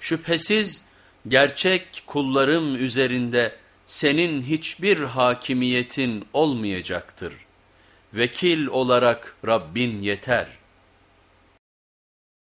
Şüphesiz gerçek kullarım üzerinde senin hiçbir hakimiyetin olmayacaktır. Vekil olarak Rabbin yeter.''